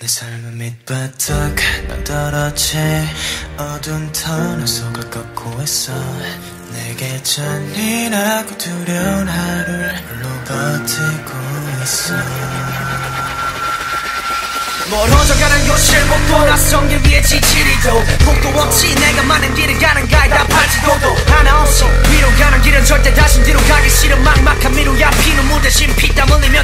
내 삶은 밑바닥 난 떨어지. 어두운 터널 속을 걷고 있어. 내게 잔인하고 두려운 하루를 홀로 버티고 있어. 멀어져가는 요실목도 낯선 길 위에 지치리도 목도 없이 내가 많은 길을 가는 가이다 발치도도 하나 없이 위로 가는 길은 절대 다시 뒤로 가기 싫은 막막한 미루야. 피눈물 대신 피땀 흘리며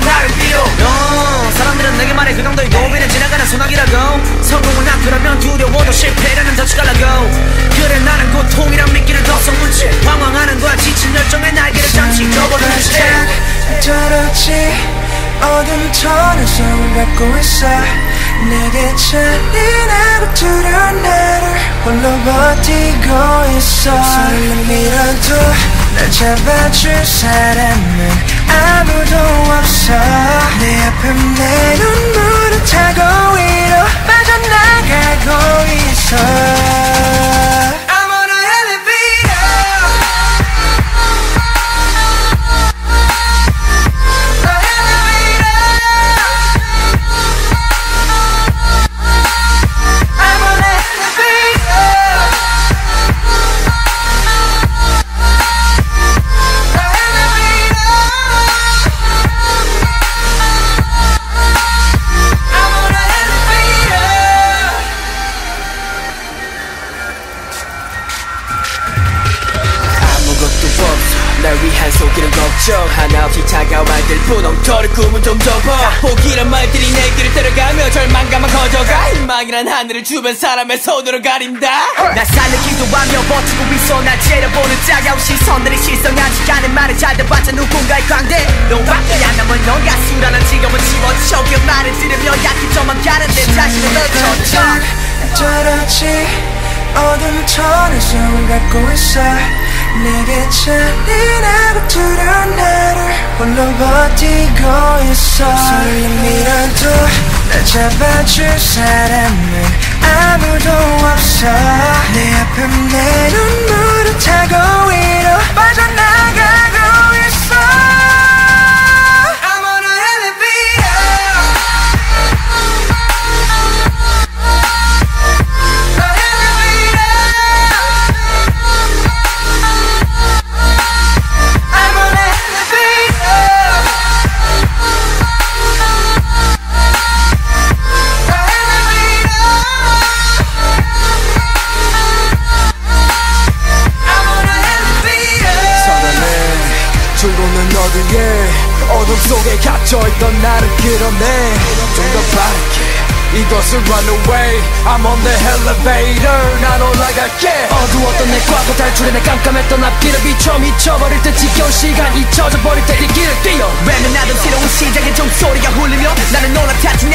터널 속을 걷고 있어. 내게 잔인하고 두려운 나를 홀로 버티고 있어. 설렘이라도 날 잡아줄 사람은 아무도 없어. 내 아픔 없어. 날 위한 속이는 걱정. 하나 없이 차가워할 뿐 엉터리 꿈은 좀 접어 포기란 말들이 내 길을 따라가며 절망감만 커져가. 희망이란 하늘을 주변 사람의 손으로 가린다. 나 살려 기도하며 버티고 있어. 날 째려보는 차가운 시선들이 실성하지 않은 말을 잘 들어봤자 누군가의 광대. 너밖에 안 남은 넌 가수라는 직업은 집어쳐 그 말을 들으며 약해져만 가는 내 자신을 넓혀져 떨어지 어둠 터널 속을 걷고 있어 내게 잔인하고 두려운 나를 홀로 버티고 있어. 설렘이라도 날 잡아줄 사람은 아무도 없어. 내 아픔 내 위해 어둠 속에 갇혀있던 나를 끌어내. 좀 더 빠르게 이것을 run away. I'm on the elevator 난 올라갈게. 어두웠던 내 과거 탈출해 내 깜깜했던 앞길을 비춰 미쳐버릴 때 지겨운 시간 잊혀져버릴 때 이 길을 뛰어. 왜는 나도 새로운 시작에 종소리가 울리며 나는 올라타지